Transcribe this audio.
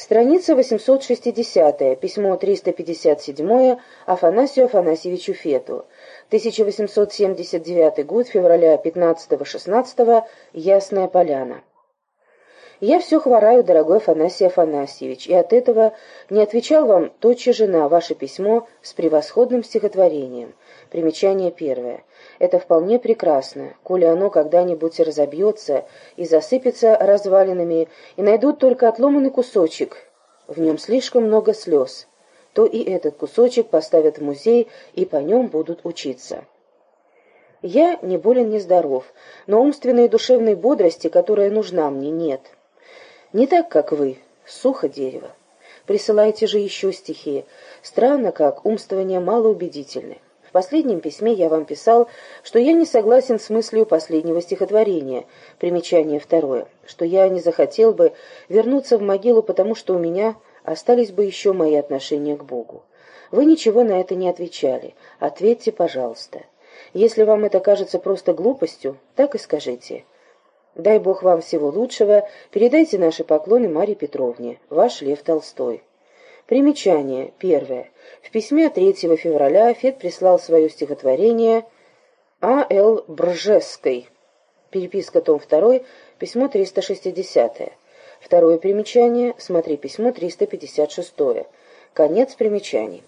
Страница 860, письмо 357 Афанасию Афанасьевичу Фету. 1879 год, февраля 15-16, Ясная Поляна. Я все хвораю, дорогой Афанасий Афанасьевич, и от этого не отвечал вам тотчас же на ваше письмо с превосходным стихотворением. Примечание первое. Это вполне прекрасно, коли оно когда-нибудь разобьется и засыпется развалинами, и найдут только отломанный кусочек. В нем слишком много слез. То и этот кусочек поставят в музей, и по нем будут учиться. Я не болен, не здоров, но умственной и душевной бодрости, которая нужна мне, нет. Не так, как вы, сухо дерево. Присылайте же еще стихи. Странно как, умствования малоубедительны. Последнем письме я вам писал, что я не согласен с мыслью последнего стихотворения, примечание второе, что я не захотел бы вернуться в могилу, потому что у меня остались бы еще мои отношения к Богу. Вы ничего на это не отвечали. Ответьте, пожалуйста. Если вам это кажется просто глупостью, так и скажите. Дай Бог вам всего лучшего. Передайте наши поклоны Марье Петровне. Ваш Лев Толстой. Примечание. Первое. В письме 3 февраля Фет прислал свое стихотворение А. Л. Бржеской. Переписка, том 2, письмо 360. Второе примечание. Смотри письмо 356. Конец примечаний.